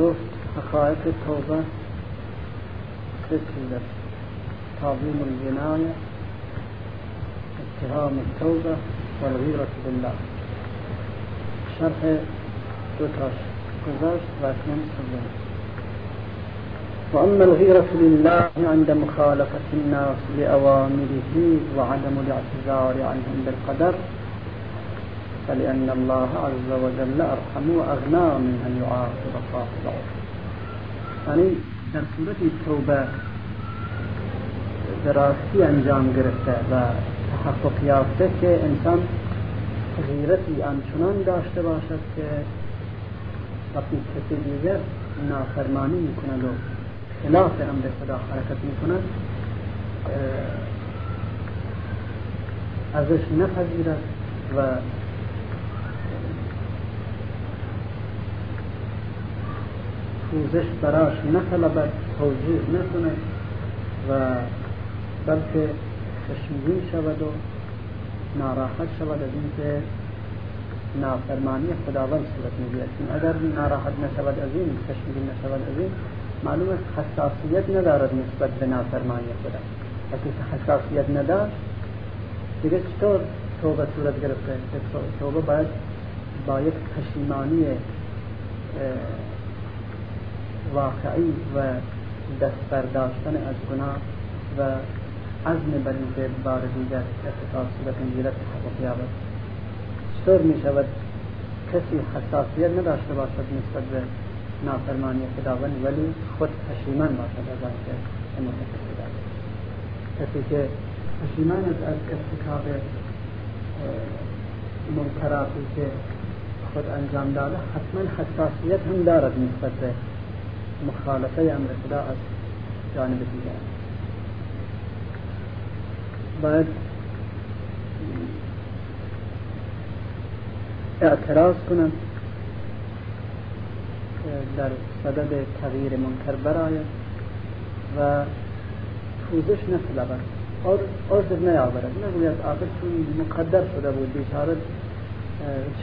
شوف حقائق التوبة تسلب تعظيم الجناية اتهام التوبة والغيرة بالله. شرح دوتاش قزاش لكن سبعين وأما الغيرة لله عند مخالفة الناس لأوامره وعدم الاعتذار عنهم بالقدر فلأن الله عز وجل أرحم وأغنى من أن يعاقب صاحبه يعني در صورت توبه دراستی انجام گرفته و تحقق یافته که انسان غیرتی آنچنان داشته باشد که وقتی کسی دیگر نافرمانی می‌کند و خلاف امر خدا حرکت می‌کند ازش نپذیرد و پوزش براش نطلبد توجیه نکند و بلکه خشمگین شود و ناراحت شود از اینکه نافرمانی خداوند صورت می‌گیرد. اگر ناراحت نشود از این خشمگین نشود از این معلومه حساسیت ندارد نسبت به نافرمانی خدا که حساسیت نداشت دیگه چطور توبه صورت گرفته؟ توبه باید با یک پشیمانی واقعی و دست برداشتن از گناه و عزم بر اینکه بار دیگر ارتکاب صورت می‌گیرد تحقق یابد. چطور می شود کسی حساسیت نداشته باشد نسبت به نافرمانی خداوند ولی خود پشیمان باشد از آنکه مرتکب شده کسی که پشیمان است از ارتکاب منکراتی که خود انجام داده حتما حساسیت هم دارد نسبت به مخالفه امر خدا از جانب دیگر. باید اعتراض کنم در صدد تغییر منکر برآید و پوزش نطلبد عذر نیاورد نگوید آخر چون مقدر شده بود بیچاره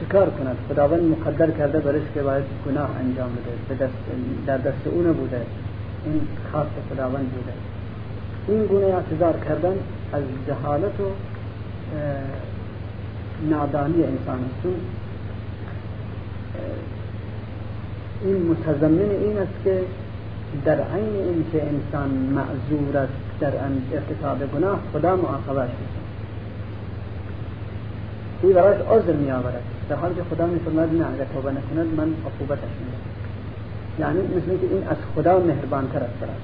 چیکار کند خداوند مقدر کرده برش که باید گناه انجام بده. دست در دست او نبوده. این خاص خداوند بوده. این گونه اعتذار کردن از جهالت و نادانی انسان چون این متضمن این است که در عین اینکه انسان معذور است در ارتکاب گناه خدا معاقبش می‌کنه این برایش عذر می آورد. در حالی که خدا می فرماید نه اگر توبه نکند من عقوبتش میدم یعنی مثل که این از خدا مهربانتر است برای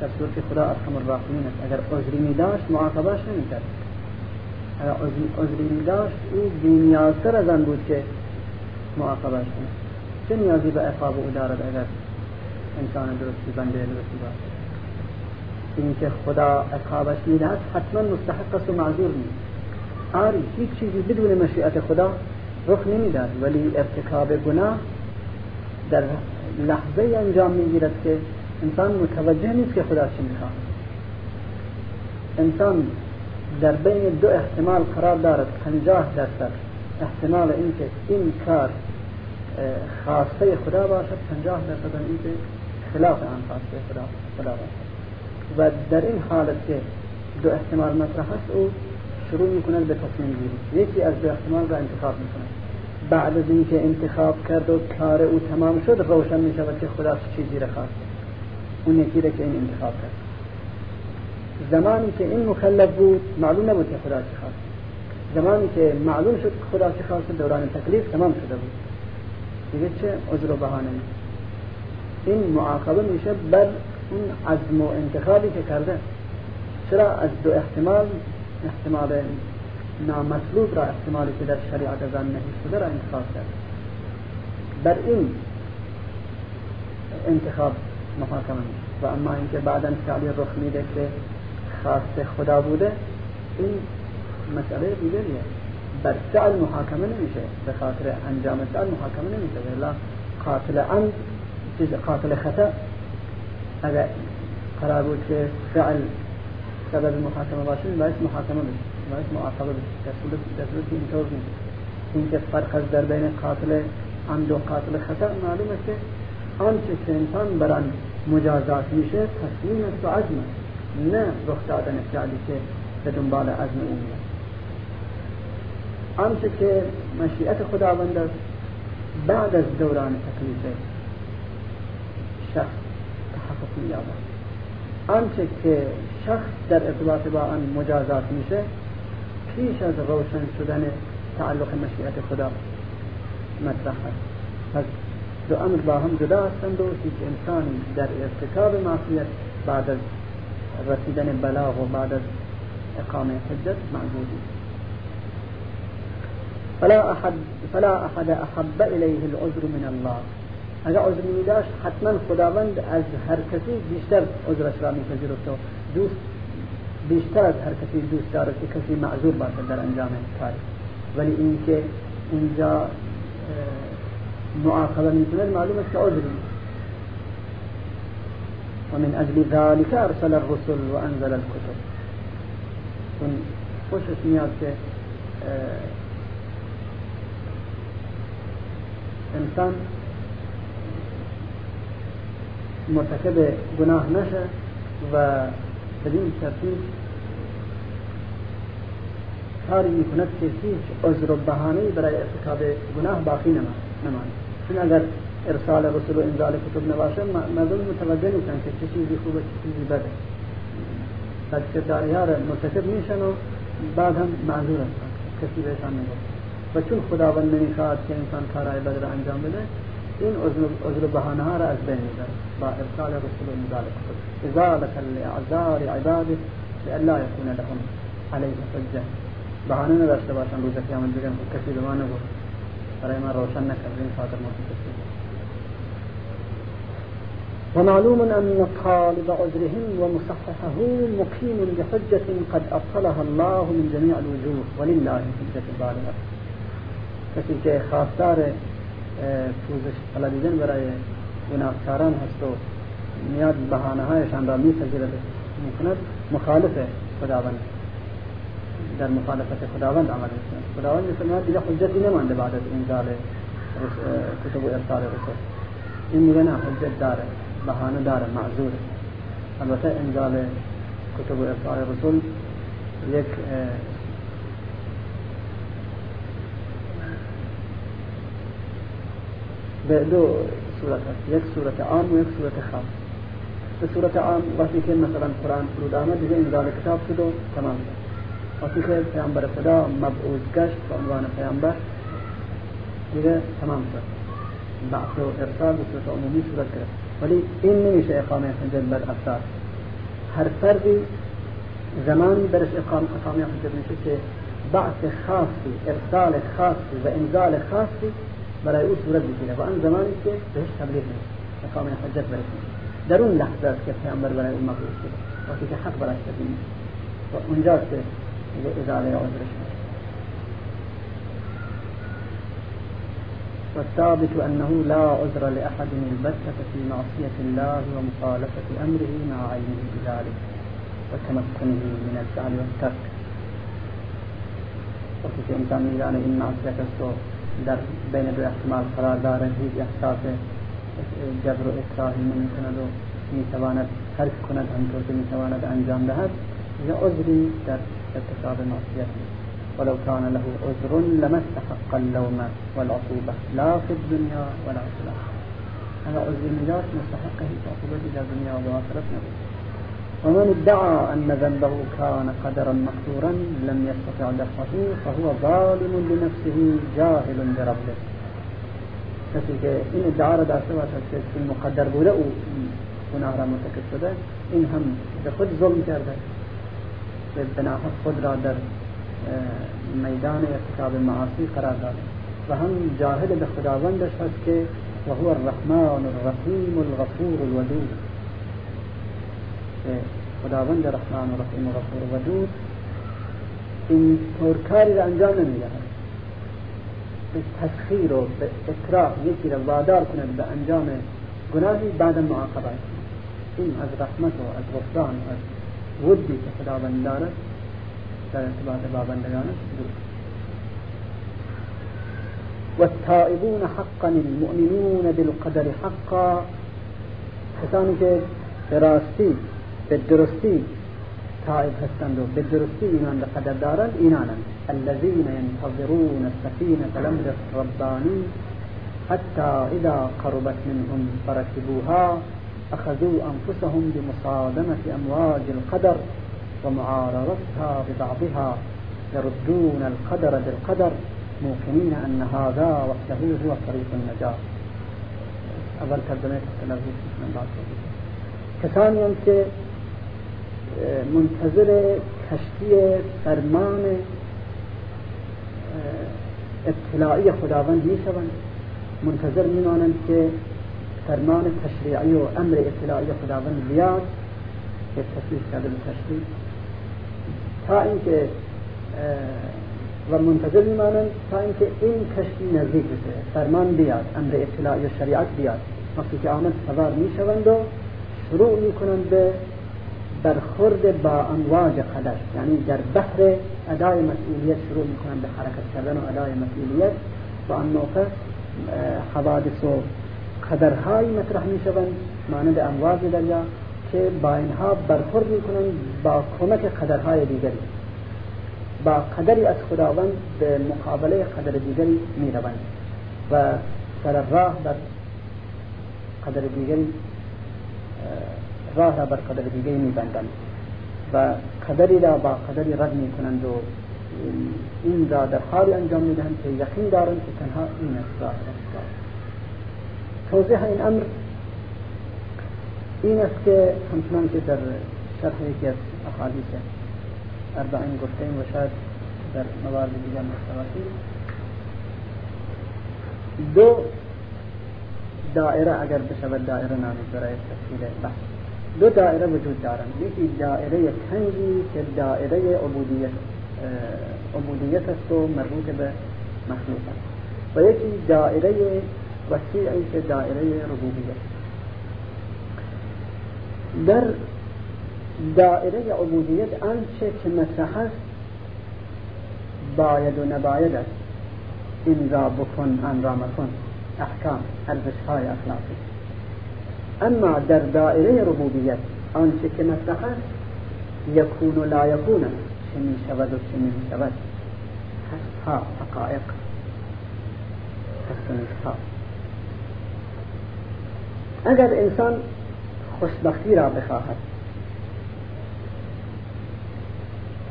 در صورت خدا ارحم الراحمین است. اگر عذری می داشت معاقبش نمی کرد اگر عذری می داشت او بینیازتر از آن بود که معاقبش کنه چه نیازی به عقاب او دارد اگر انسان درستی بنده درستی باشد اینکه خدا عقابش می‌دهد حتما مستحق است و معذور نیست آری هیچ چیزی بدون مشیعت خدا رخ نمی‌داد ولی ارتکاب گناه در لحظه انجام می‌گیرد که انسان متوجه نیست که خدا می‌خواد. انسان در بین دو احتمال قرار دارد پنجاه درصد. احتمال اینکه این کار خاصه خدا باشد پنجاه درصد اینکه خلاف آن خواسته خدا خدا باشد. و در این حالت که دو احتمال مطرح است او شروع می‌کند به تصمیم گیری. یکی از دو احتمال را انتخاب می‌کند. بعد از اینکه انتخاب کرد و کار او تمام شد روشن می شود که خدا چیزی را خواسته اون یکی را که این انتخاب کرد. زمانی که این مکلف بود معلوم نبود که خدا چه خواست. زمانی که معلوم شد که خدا چه خواست دوران تکلیف تمام شده بود. دیگه چه عذر و بهانه؟ این معاقبه میشه بر اون عزم و انتخابی که کرده. چرا از دو احتمال؟ احتمال نامطلوب را احتمالی که در شریعت از آن نهی شده را انتخاب کرد. بر این انتخاب محاکمه میشه و اما اینکه بعدا فعلی رخ میده که خاص خدا بوده این مسئله دیگریه. بر فعل محاکمه نمیشه. به خاطر انجام فعل محاکمه نمیشه. قاتل عمد قاتل خطأ. اگر قرار بود که فعل سبب محاکمه باشه باید محاکمه بشه باید معاقبه بشه. در صورت اینطور نیست. اینکه فرق از در بین قاتل عمد و قاتل خطا معلومه که آنچه که انسان بران مجازات میشه تصمیم است و عزم نه رخ دادن فعلی که به دنبال عزم او میاد. آنچه که مشیعت خداوند است بعد از دوران تکلیف شخص تحقق آنچه که شخص در ارتباط با آن مجازات میشه پیش از روشن شدن تعلق مشیعت خدا مطرح است. پس دو امر با هم جدا هستند و هیچ انسانی در ارتکاب معصیت بعد از رسیدن بلاغ و بعد از اقامه حجت معبودی. فلا أحد فلا أحد أحب إليه العذر من الله. اگر عذر می داشت حتما خداوند از هر کسی بیشتر عذرش را میپذیرفت و دوست بیشتر از هر کسی دوست دارد که کسی معذور باشد در انجام کاری ولی اینکه اینجا معاقبه می‌کند معلوم است که عذری ومن أجل ذلك أرسل الرسل وأنزل الكتب. چون خوشش میاد که انسان مرتکب گناه نشه و بدین ترتیب کاری می‌کند که هیچ عذر و بهانه برای ارتکاب گناه باقی نماند. چون اگر ارسال رسول و انزال کتب نباشه مردم متوجه نیستن که چه چیزی خوبه چه چیزی بده. ها را مرتکب میشن و بعد هم معذور هستن. کسی بهشان نگفت. و چون خداوند نمی‌خواد که انسان کارهای بد را انجام بده این عذر بهانه ها را از بین میبره با إرسال رسول انزال کتب ازالة لأعذار عباده لئلا يكون لهم عليه حجة. بهانه نداشته باشن روز قیامت بگن کسی به ما نگفت. برای ما روشن نکرد. خاطر مرتکب ومعلوم أن طالب عذرهم ومصححه مقيم بحجة قد أبطلها الله من جميع الوجوه. ولله حجة البالغة. که خواستار پوزش طلبیدن برای گناهکاران هست و میاد بهانه هایشان را میپذیرد. می‌کند مخالف خداوند. در مخالفت خداوند عمل می‌کند. خداوند میفرماید دیگه حجتی نمانده بعد از انزال کتب و ارسال رسول. این میگه نه حجت داره بهانه داره معذور. البته انزال کتب و ارسال رسول یک دو صورت هست یک صورت عام و یک صورت خاص. به صورت عام وقتی که مثلا قرآن فرود آمد دیگه انزال کتاب شد و تمام شد. وقتی که پیامبر خدا مبعوث گشت به عنوان پیامبر دیگه تمام شد. بعث ارسال به صورت عمومی صورت گرفت. ولی این نمیشه اقامه حجت بر افراد هر فردی زمان برش اقامه اقامه حجت میشه که بعث خاصی ارسال خاصی و انزال برای أو صورت بگیره. و آن زمانی که بهش تبلیغ میشه اقامه حجت میشه در اون لحظه است که پیامبر برای اون مبعوث شده. وقتی که حق برش تبیین و اونجاست که ازاله عذرش میشه والثابت أنه لا عذر لأحد البتة في معصية الله ومخالفة أمره مع علمه بذلك وتمكنه من الفعل والترك وقتی که انسان میدانه این معصیت است و در بین دو احتمال قرار داره هیچ احساس جبر و اکراهی نمیکند و میتواند ترک کند همطور که میتواند انجام دهد. یا عذری در ارتکاب معصیت نیست. ولو كان له عذر لما استحق اللوم والعقوبة لا في الدنيا ولا في الآخرة. هذا عذر نجاة مستحقه عقوبة إلى الدنيا وآخرة ومن ادعى أن ذنبه كان قدرا مقدورا لم يستطع دفعه فهو ظالم لنفسه جاهل بربه کسی که این ادعا را داشته باشد که این مقدر بوده أو گناه را مرتکب شده این هم به خود ظلم کرده. به بناحق خود را در میدان ارتکاب معاصی قرار داده و هم جاهل به خداوندش هست که و هو الرحمن الرحیم الغفور الودود. خداوند رحمان و رحیم و غفور و ودود این طور کاری را انجام نمیدهد. به تسخیر و به اکراه یکی را وادار کند به انجام گناهی بعد معاقبه این از رحمت و از غفران و از ودی که خداوند دارد. در ارتباط با بندگانش دور والتائبون حقا المؤمنون بالقدر حقا. کسانی که راستی به درستی تائب هستند و به درستی ایمان به قدر دارند اینانند. الذين ينتظرون السفينة الأمر الرباني حتى إذا قربت منهم فركبوها أخذوا أنفسهم بمصادمة أمواج القدر ومعارضتها ببعضها يردون القدر بالقدر موقنين أن هذا وحده هو طريق النجاة. تلویز من بعد. کسانی که منتظر کشتی فرمان اطلاعی خداوند می شوند منتظر میمانند که فرمان تشریعی و امر اطلاعی خداوند بیاد که تصویح کرده به تشریع تا اینکه و منتظر میمانند تا اینکه این کشتی نزدیک بشه فرمان بیاد امر اطلاعی و شریعت بیاد. وقتی که آمد سوار می‌شوند و شروع می‌کنند به برخورد با امواج قدر یعنی در بحر ادای مسئولیت شروع میکنن به حرکت کردن و ادای مسئولیت. و آن موقع حوادث و قدرهایی مطرح میشوند مانند امواج دریا که با اینها برخورد میکنن با کمک قدرهای دیگری. با قدری از خداوند به مقابله قدر دیگری میروند و سر راه بر قدر دیگری راه را بر قدر دیگری میبندند. و قدری را با قدری رد می‌کنند و این را در حال انجام می‌دهند که یقین دارند که تنها این است راه توضیح این امر این است که همچنان که در شرح یکی از احادیث اربعین گفتیم و شاید در موارد دیگر مستواتی دو دائره اگر بشود دائره نامید برای تفصیل بحث. دو دائره وجود دارند یکی دائره تنگی که دائره عبودیت عبودیت است و مربوط به مخلوق است. و یکی دائره وسیعی که دائره ربوبیت در دائره عبودیت آنچه که مطرح است باید و نباید است. این را بکن آن را مکن. احکام ارزش های اخلاقی. أما در دائرة ربوبیت آنچه که مطرح است یکون و لا یکون چه می شود و چه نمی شود. ها حقائق هست اگر انسان خوشبختی را بخواهد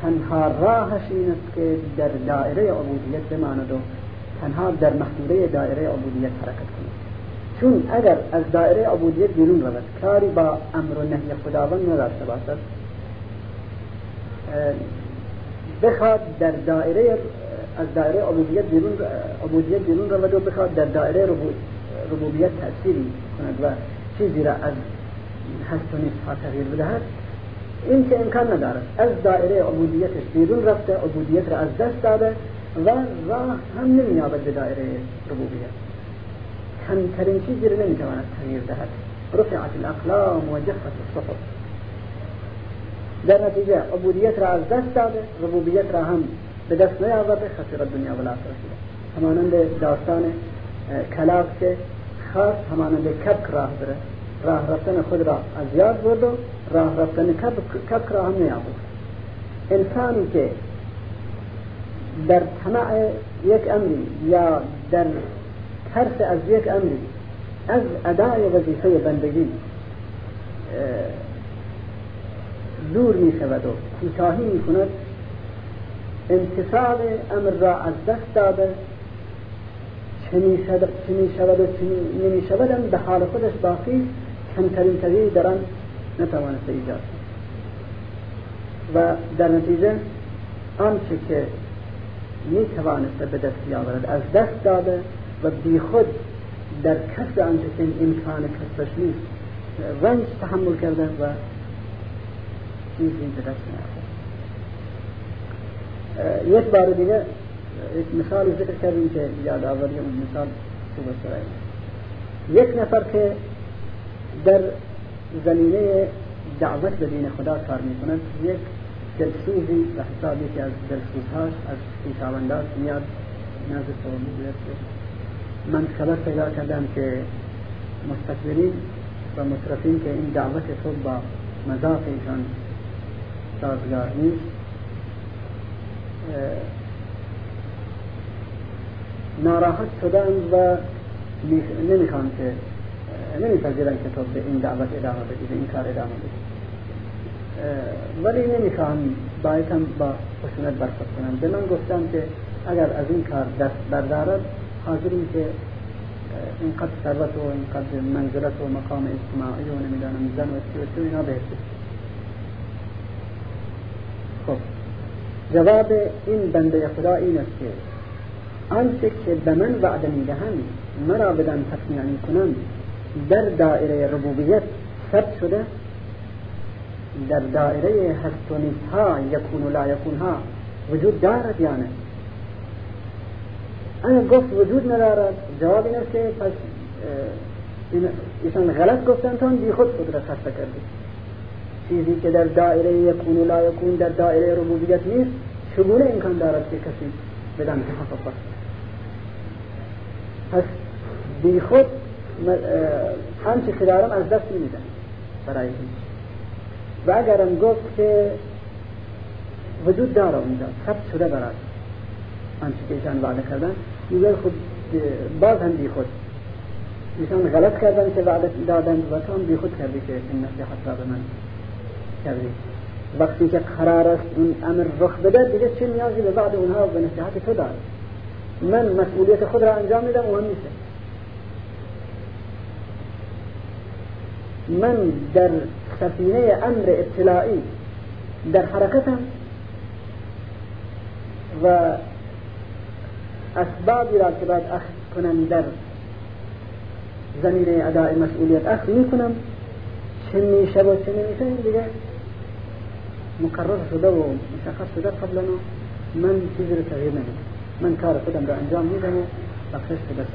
تنها راهش این است که در دائرة عبودیت بماند و تنها در محدوده دائرة عبودیت حرکت کند. چون اگر از دائره عبودیت بیرون رود کاری با امر و نهی خداوند نداشته باشد بخواد در دائره از دائره عبودیت بیرون عبودیت بیرون رود و بخواد در دائره ربوبیت تأثیری کند و چیزی را از هست و نیست تغییر بدهد این که امکان ندارد. از دائره عبودیتش بیرون رفته عبودیت را از دست داده و راه هم نمییابد به دائره ربوبیت. چیزی را نمیتواند تغییر دهد رفعت الأقلام و جفت الصحف. در نتیجه عبودیت را از دست داده. ربوبیت را هم به دست نیاورده. خسر دنیا و آخرت همانند داستان کلاق که خاص همانند کبک راه بره. راه رفتن خود را از یاد برد و راه رفتن کبک را هم نیابود انسانی که در طمع یک امری یا در ترس از یک امری از ادای وظیفه بندگی دور می شود و کوتاهی می کند امتصال امر را از دست داده. چه می شود و چه نمی شود به حال خودش باقی کمترین تغییری در آن نتوانسته ایجاد و در نتیجه آنچه که می توانسته به دست بیاورد از دست داده و بی خود در کسب آنچه که امکان کسبش نیست رنج تحمل کرده و چیزی به دست یک بار دیگه یک مثال ذکر کردیم که یاد آوری اون مثال خوب یک نفر که در زمینه دعوت به دین خدا کار می‌کنند یک دلسوزی و حساب یکی از دلسوزهاش از خویشاونداش میاد نزد تو می‌گوید من خبر پیدا کردم که مستکبرین و مصرفین که این دعوت تو با مذاق ایشان سازگار نیست. ناراحت شدن و نمی‌خوان که نمیپذیرن که تو به این دعوت ادامه بدی به این کار ادامه بدی. ولی نمی‌خوان باید هم با خشونت برخورد کنن. به من گفتم که اگر از این کار دست بردارد حاضریم که اینقدر ثروت و اینقدر منزلت و مقام اجتماعی و نمی‌دانم زن و استیوتی و اینا بهتر خب. جواب این بنده خدا این است که آنچه که به من وعده می‌دهند مرا بدن تسمیع کنند در دائره ربوبیت ثبت شده. در دائره هست و ها یکون و لا یکون ها وجود دارد یا انا گفت وجود ندارد. جواب این است که پس ایشان غلط گفتن تا بی خود قدرت خسته کرده. چیزی که در دائره یکون و لا یکون در دائره ربوبیت نیست چگونه امکان دارد که کسی بدن تحقق پس بی خود آنچه که دارم از دست نمیدن برای این و اگرم گفت که وجود داره اونجا ثبت شده برای آنچه که ایشان وعده کردن میگه خود باز هم بی خود. ایشان غلط کردن که وعده دادن و تو هم بی خود کردی که این نصیحت را به من کردی. وقتی که قرار است اون أمر رخ بده دیگه چه نیازی به بعد اونها به نصیحت تو دارد من مسئولیت خود را انجام میدم و هم نیست. من در سفینه أمر ابتلاعی در حرکتم و اسبابی را که باید اخذ کنم در زمینه اداء مسئولیت اخذ می‌کنم چه میشه و چه نمیشه دیگه مقرر شده و مشخص شده قبلا من چیزی رو تغییر نمیدم. من کار خودم را انجام میدم و بخشش به دست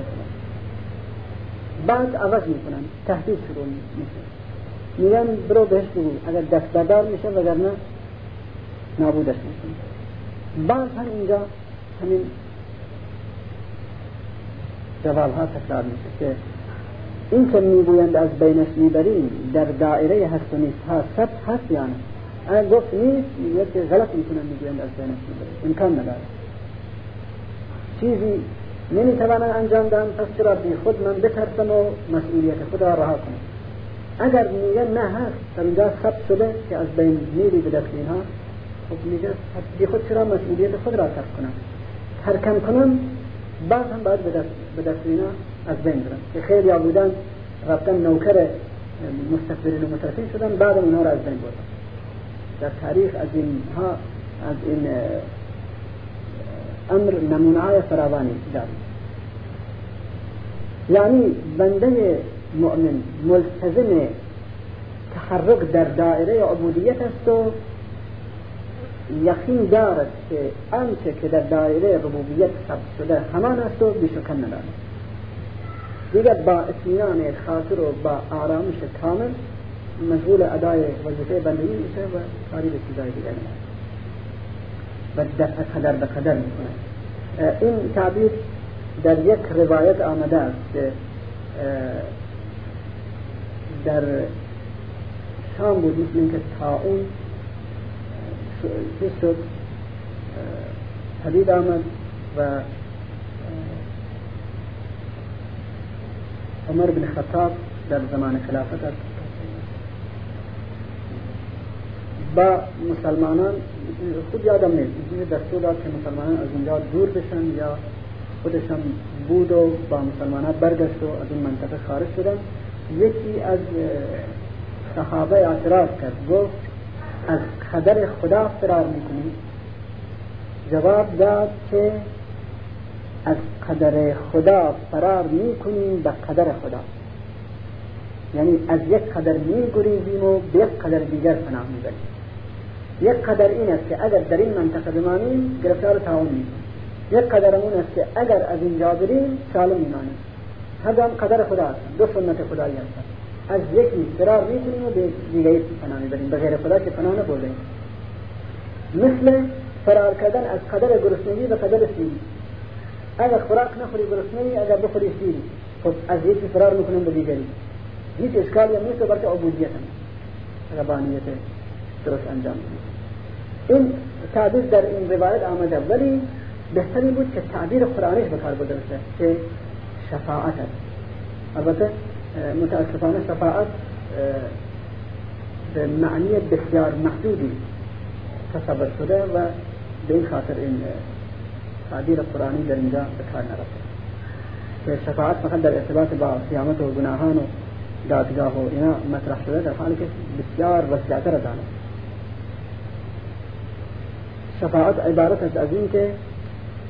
بعد عوض می‌کنم تهدید شروع میشه. میگن برو بهش بگو اگر دست بردار میشه وگرنه نابودش می‌کنه بعد هم اینجا همین جواب ها تکرار میشه که این که می‌گویند از بینش می‌بریم در دائره هست و نیست ها ثبت هست یا نه؟ اگر گفت نیست که غلط می‌کنن می‌گویند از بینش می‌بریم. امکان نداره. چیزی نمی‌توانن انجام دهم پس چرا بی خود من بترسم و مسئولیت خود را رها کنم؟ اگر میگه نه هست در اینجا ثبت شده که از بین میری به دست اینها خب میگه بی خود چرا مسئولیت خود را ترک کنم؟ ترکم کنم بعد هم باید به دست اینا از بین برم که خیلی ها بودن رفتن نوکر مستقبرین و مترفین شدن بعد اونها را از بین بردن. در تاریخ از اینها از این امر نمونه های فراوانی داریم یعنی بنده مؤمن ملتزم تحرک در دائره عبودیت است و یقین دارد که آنچه که در دائره ربوبیت ثبت شده همان است و بیشکن ندارد. دیگر با اطمینان خاطر و با آرامش کامل مشغول ادای وظیفه بندگی میشه و کاری به چیزای دیگر و قدر به قدر می‌کنه. این تعبیر در یک روایت آمده است که در شام بود مثل اینکه چیز شد پدید آمد و عمر بن خطاب در زمان خلافت. با مسلمانان خود یادم نیست. دستور داد که مسلمانان از اونجا دور بشن یا خودشان بود و با مسلمانان برگشت و از این منطقه خارج شدن. یکی از صحابه اعتراض کرد. گفت از قدر خدا فرار می‌کنی جواب داد که از قدر خدا فرار می‌کنیم به قدر خدا. یعنی از یک قدر میگریزیم و به یک قدر دیگر پناه می‌بریم. یک قدر این است که اگر در این منطقه بمانیم گرفتار تعاون می‌کنیم. یک قدر اون است که اگر از اینجا بریم سالم میمانیم هر قدر خدا است دو سنت خدایی هستند. از یکی فرار می‌کنیم و به دیگری پناه می‌بریم. به غیر خدا که پناه نبردیم مثل فرار کردن از قدر گرسنگی به قدر سیری اگر خوراک نخوری گرسنه اگر بخوری سیری خب از یکی فرار می‌کنن به دیگری. هیچ اشکالی هم نیست بلکه عبودیت هم. اگر بانیت درست انجام این تعبیر در این روایت آمده. ولی بهترین بود که تعبیر قرآنش بکار برده بشه که شفاعت هست البته متأسفانه شفاعت به معنی بسیار محدودی تصور شده و به این خاطر این تعبیر قرآنی در اینجا به کار نرفته. که شفاعت فقط در ارتباط با قیامت و گناهان و دادگاه و اینا مطرح شده در حالی که بسیار وسیعتر از آنه شفاعت عبارت است از این که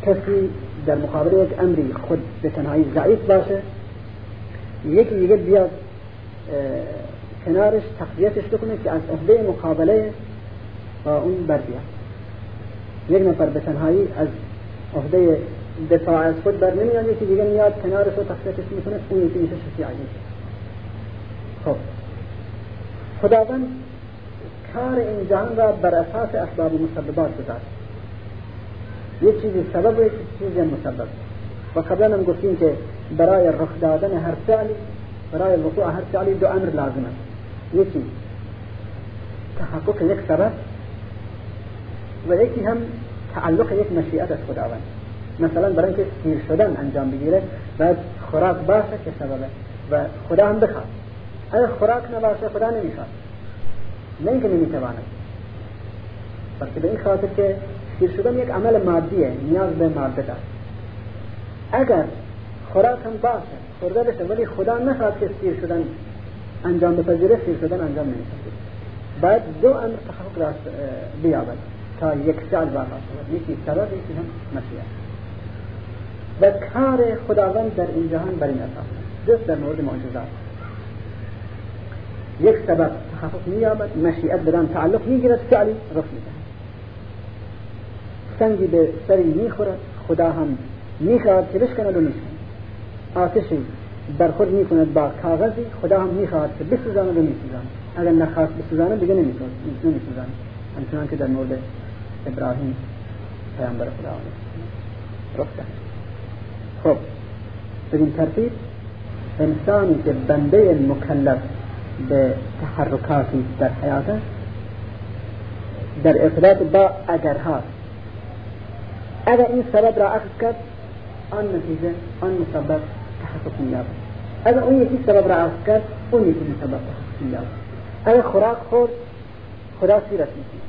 کسی در مقابل یک امری خود به تنهایی ضعیف باشه یکی دیگه بیاد کنارش تقویتش بکنه که از عهده مقابله با اون بر بیاد. یک نفر به تنهایی از عهده دفاع از خود بر نمیاد یکی دیگه میاد کنارش رو تقویتش می‌کنه اون یکی میشه شفیع خب. خداوند کار این جهان را بر اساس اسباب و مسببات گذاشت. یک چیزی سبب و یک چیزی مسبب. و قبلا هم گفتیم که برای رخ دادن هر فعلی برای وقوع هر فعلی دو أمر لازم است. یکی تحقق یک سبب و یکی هم تعلق یک مشیعت از خداوند. مثلا برای اینکه سیر شدن انجام بگیره باید خوراک باشه که سببه و خدا هم بخواد. اگر خوراک نباشه خدا نمیخواد. نه اینکه نمیتواند. بلکه به این خاطر که سیر شدن یک عمل مادیه نیاز به ماده دارد. اگر خوراک هم باشه. خورده بشه ولی خدا نخواد که سیر شدن انجام بپذیره سیر شدن انجام نمیپذیره باید دو امر تحقق راست بیابد تا یک فعل واقع شود یکی سبب یکی هم مشیعت و کار خداوند در این جهان بر این اساس جز در مورد معجزات. یک سبب تحقق مییابد مشیعت بدان تعلق می‌گیرد فعلی رفت می‌دهد. سنگی به سری می‌خورد خدا هم می‌خواهد که بشکند و میشکند آتشی برخورد می‌کند با کاغذی خدا هم می‌خواهد که بسوزاند و میسوزاند اگر نخواست بسوزاند دیگه نمیسوزاند. همچنان که در مورد ابراهیم پیامبر خدا رفتن. خب بدین ترتیب انسانی که بنده مکلف به تحرکاتی در حیاته در ارتباط با اگرها. اگر این سبب را اخذ کرد آن نتیجه آن مسبب یکی سبب را اخذ کرد اون یکی مسبب تحقق مییابد اگر خوراک خورد خدا سیرت میکنه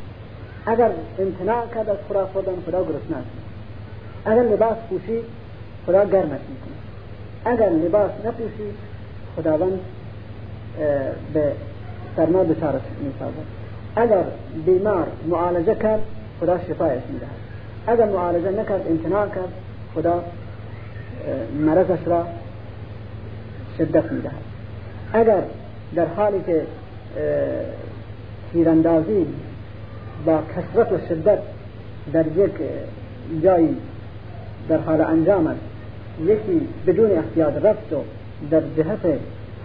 أگر امتناع کرد از خوراک خوردن خدا گرسنه اگر لباس پوشید خدا گرمت میکنه اگر لباس نپوشید خداوند به سرما بشارت میسازد. اگر بیمار معالجه کرد خدا شفایش میدهد. اگر معالجه نکرد امتناع کرد خدا مرضش را شدت می‌دهد. اگر در حالی که تیراندازی با کسرت و شدت در یک جایی در حال انجام است یکی بدون احتیاط رفت و در جهت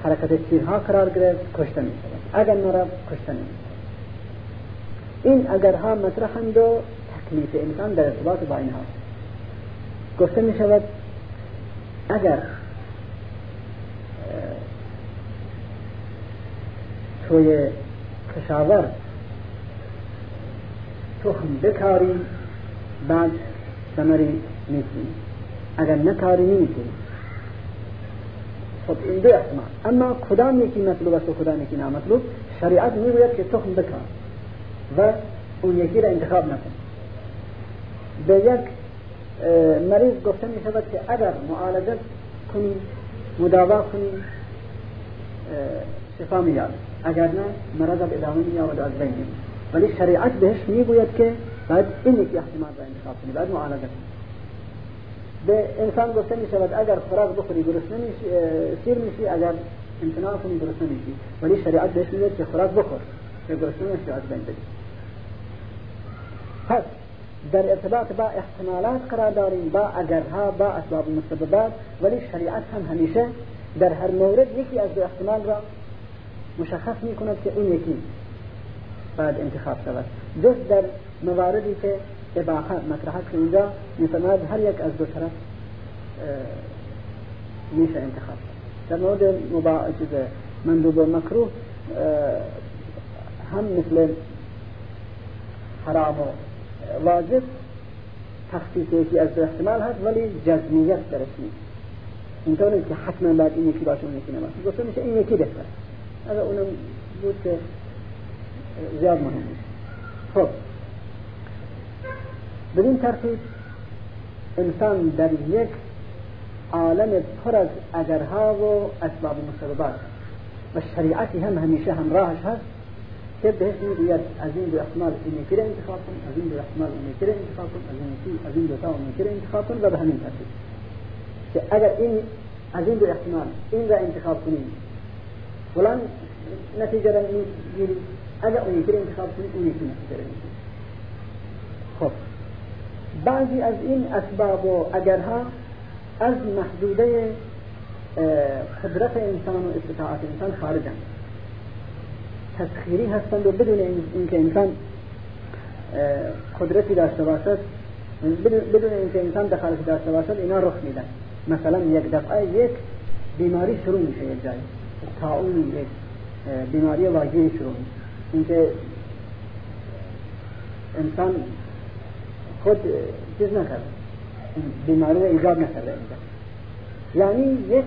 حرکت تیرها قرار گرفت کشته می شود اگر نرفت کشته نمی این اگرها مطرحند و تکلیف انسان در ارتباط با اینها گفته می شود اگر توی کشاور تخم بکاری بعد ثمری می‌کنی اگر نکاری نمی‌کنی خب این دو احتمال. اما کدام یکی مطلوب است و کدام یکی نامطلوب؟ شریعت می‌گوید که تخم بکار و اون یکی را انتخاب نکن. به یک مریض گفته می شود که اگر معالجت کنی مداوا کنی شفا میاد. اگر نه مرض به ادامه میاد از بین ولی شریعت بهش می‌گوید که باید این یکی احتمال را انتخاب کنی باید معالجه کنی به انسان گفته می شود اگر خوراک بخوری گرسنه میشی سیر میشی اگر امتناع کنی گرسنه میشی ولی شریعت بهش میگه که خوراک بخور که گرسنه نشی از بین بدی پس در ارتباط با احتمالات قرار داریم با اگرها با اسباب مسببات ولی شریعت هم همیشه در هر مورد یکی از دو احتمال را مشخص می کند که اون یکی باید انتخاب شود. جز در مواردی که اباحه مطرح که اینجا میفرماید هر یک از دو طرف میشه انتخاب در مورد مبا... مندوب و مکروه هم مثل حرام و واجب تخصیص یکی از احتمال هست ولی جزمیت درش نیست. اینطور نیست که حتما باید این یکی باشه اون یکی نباشه. گفته میشه این یکی بهتر اگر اونم بود که زیاد مهم نیست. خب. بدین ترتیب انسان در یک عالم پر از اگرها و اسباب مسببات و شریعتی هم همیشه همراهش هست. شبه اسمه عايزين له احتمال ان كده انت خاطم عايزين له احتمال ان كده انت خاطم عايزين في عايزين له تاو ان كده انت خاطم ده بهمين أكيد أجل ان عايزين له احتمال ان ده انت خاطمين فلان نتيجة ان يجري أجل ان كده انت خاطمين ان كده نتيجة خب. بعضی از این اسباب و اگرها از محدوده آه، قدرت انسان و استطاعت انسان خارجند. تسخیری هستند و بدون اینکه انسان قدرتی داشته باشد بدون اینکه انسان دخالت داشته باشد اینا رخ میدن. مثلا یک دفعه یک بیماری شروع میشه یک جایی. تعاون یک بیماری واقعی شروع میشه. اینکه انسان خود چیز نکرد بیماری رو ایجاد نکرده اینجا. یعنی یک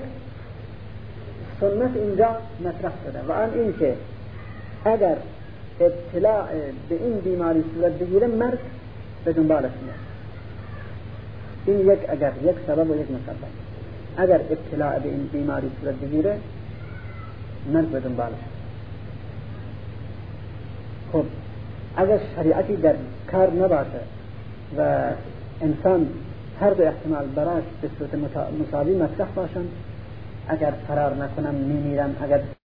سنت اینجا مطرح شده. و آن این که اگر ابتلاع به این بیماری صورت بگیره مرگ به دنبالش میاد. این یک اگر یک سبب و یک مسبب. اگر ابتلاع به این بیماری صورت بگیره مرگ به دنبالش خب اگر شریعتی در کار نباشه و انسان هر دو احتمال براش به صورت مساوی مطرح باشند اگر فرار نکنم میمیرم اگر